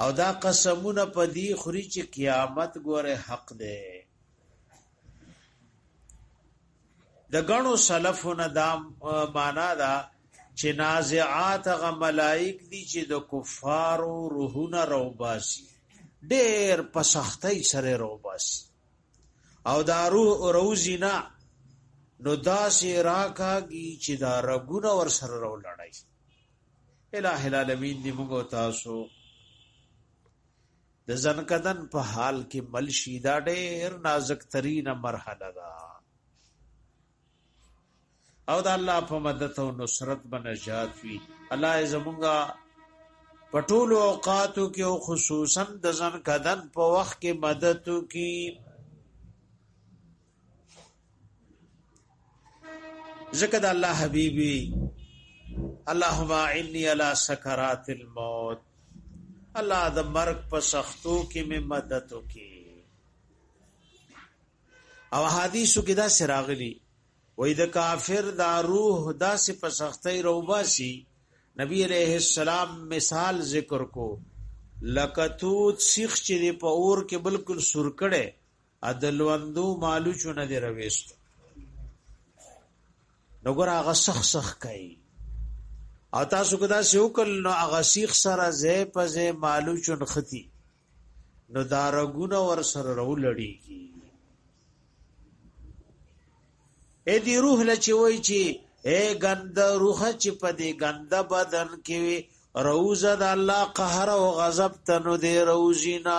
او دا قسمونه په دی خوري چې قیامت ګوره حق دی د غنو سلفونه دا معنا دا چې نازعات غ ملائک دي چې د کفارو روحونه روباسي ډېر په سختۍ سره روباسي او دا روح روزینا نو داسې راکاږي چې دا رګونه ور سره رو لړای الہ العالمین دی موږ او تاسو د ځنکدن په حال کې ملشي دا ډېر نازک ترين مرحله ده او د الله په مدد او نصرت بنجات وي الله زمونږه پټول اوقاتو کې او خصوصا د ځنکدن په وخت کې مدد کی ځکه د الله حبيبي اللهم اعني على سكرات الموت الله د مرګ په سختو کې مې مدد وکي او حدیثو کې دا سراغلی وای د کافر دا روح داسې په سختۍ روباسي نبی عليه السلام مثال ذکر کو لکتوت سیخ چې په اور کې بالکل سور کړي ادلوندو مالو چونه دی رويست نو ګور هغه سخ سخ کوي او تاسو کدا سې وکړ نو هغه سیخ سره زې په زې مالو چون ختی نو دارګونه ور سره رولړيږي اې دی روح لچې وای چې اے غند روح چې په دې غند بدن کې روزه د الله قهر او غضب تنو دې روزینا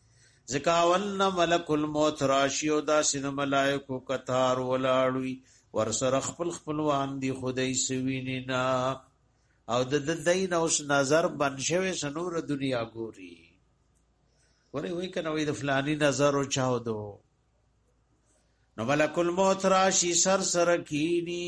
ځکه ون ملک الموت راشي او داسې د ملائکو کتار ولاړوي ورسره خپل خپلوان دي خدای سویني نه او د دین اوس نظر بن شوی سنور دنیا ګوري ورې وای کنه وای د فلانی نظر او چاو دو نو ملک الموت راشي سر سره کینی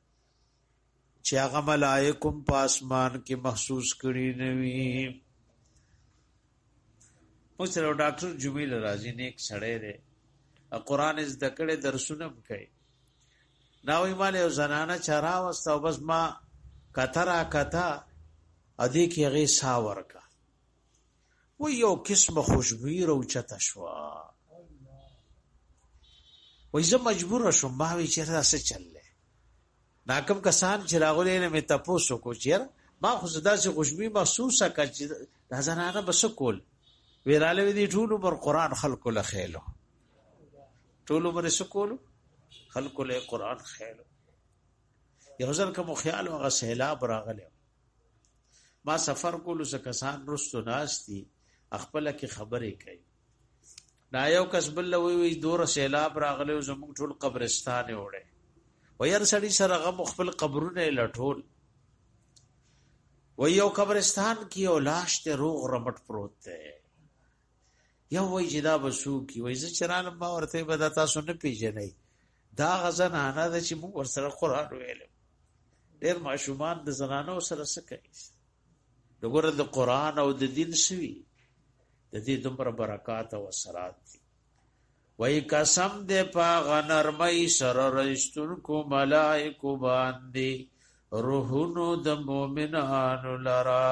چې هغه ملائکم په اسمان کې محسوس کړي نه وي اوس یو ډاکټر جمیل راځي نیک سړی دی قرآن از دکړه درسونه کوي دا وی مال یو زنانه چرا واست او بس ما کترا کتا ادي کې غي ساور کا و یو قسم خوشبوئی روچته شوه وای زه مجبور شوم ما وی چیرې دا څه چل لې ناکم کسان چې راغلي نه مې تاسو کو چیر ما خو زدا سي خوشبي محسوسه کړ چې دا زنانه بس کول ویراله وی دي ټول عمر قران خلق له خېلو ټول عمر سکول خلق له قران خېلو یو ځل کوم خیال وغه سیلاب راغلی ما سفر کولو څه کسان رستو ناستی خپل کې خبرې کوي دا یو کس بل وی وی دور سیلاب راغلی او زموږ ټول قبرستان وړي ویر سړی سره غم خپل قبرونه لټول و یو قبرستان کې او لاش ته روغ رمټ پروت دی یو وای چې دا به څوک وي زه چې رالم ما ورته به دا تاسو نه پیژنئ دا هغه زنانه ده چې موږ ورسره قرآن ویلو ډېر ماشومان د زنانو سره څه کوي د ګوره د قرآن او د دین سوي د دې دومره برکات او اثرات دي وای قسم دې په غنرمۍ سره رښتون کو ملائکو باندې روحونو د مؤمنانو لرا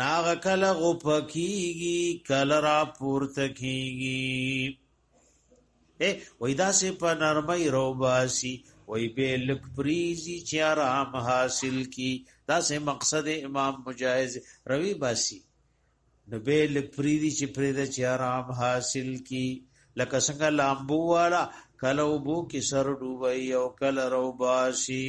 ناغه کله غوپ کیږي کله را پورته کیږي اے وای دا سه په نرمۍ روباسي وای به لک پریزي چې آرام حاصل کی دا سه مقصد امام مجاهد روي باسي نو به لک پریزي چې پریزه چې آرام حاصل کی لکه څنګه لامبو والا کله وبو کې سر ډوبای او کله روباسي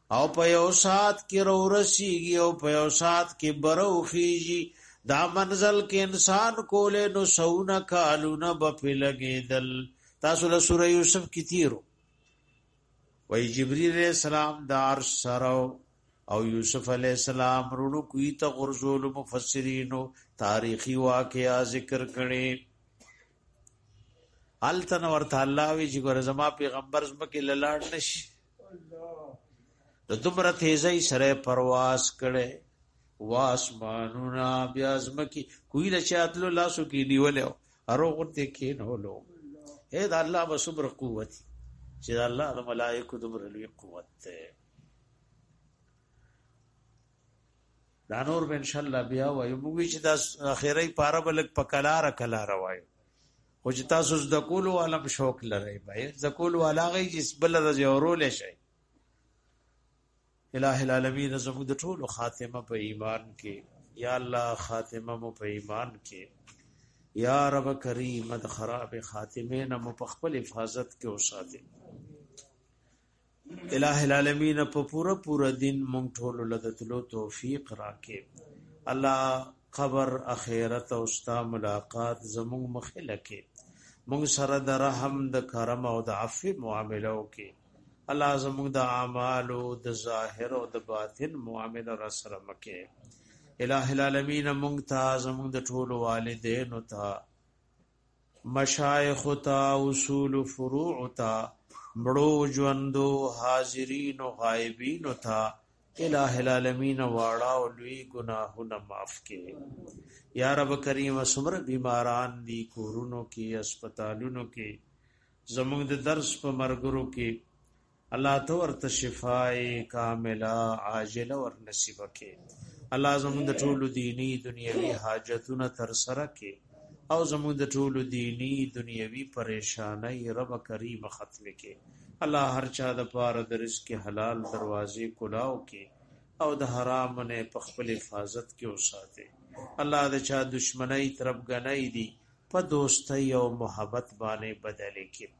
او په یو سات کې رو رسیږي او په یو سات کې برو خیږي دا منزل کې انسان کولې نو سونه کالونه به پلګېدل تاسو له سوره یوسف کې تیرو وای جبرئیل علیہ السلام دار سره او یوسف علیہ السلام رونو کوي ته غرزول مفسرینو تاریخي واقعیا ذکر کړي التن ورته الله وی چې ګور زما پیغمبر زمکه لاله نشي د دومره تیزی سره پرواز کړي واسمانونه بیا زمکی کوی د چاتلو لاسو کې نیولې ارو غته کې نو لو اے دا الله به صبر قوت چې دا الله د ملائکه دومره لوی قوت ته دا نور به ان شاء الله بیا وایو موږ چې دا اخیری پاره بلک پکلار کلار وایو خو چې تاسو زده کولو والا په شوق لرئ باید زده کولو والا غي چې بل د جوړول شي الٰه العالمین زموږ د ټولو خاتمه په ایمان کې یا الله خاتمه مو په ایمان کې یا رب کریم د خراب خاتمه نه مو په خپل حفاظت کې اوساته الہ العالمین په پوره پوره دین مونږ ټول لدتلو توفیق راکې الله قبر اخرت او ستا ملاقات زموږ مخه لکه مونږ سره د رحم د کرم او د عفو معاملو کې الله زموږ د اعمال او د ظاهر او د باطن معامله را سره مکه الہ العالمین مونږ ته زموږ د ټول والدین او ته مشایخ ته اصول فروع ته مړو ژوندو حاضرین او غایبین ته الہ العالمین واړه او لوی ګناهونه معاف کړي یا رب کریم سمره بیماران دي کورونو کې هسپتالونو کې زموږ د درس په مرګرو کې الله ته ورته شفای کامله عاجله ور نصیب کړي الله زموږ د ټولو دینی دنیوي حاجتونه تر سره کړي او زموږ د ټولو دینی دنیوي پریشانای رب کریم ختم کړي الله هر چا د پاره د رزق حلال دروازې کلاو کړي او د حرام نه په خپل حفاظت کې وساتي الله د چا دشمنی طرف غنۍ دي په دوستۍ او محبت باندې بدلې کړي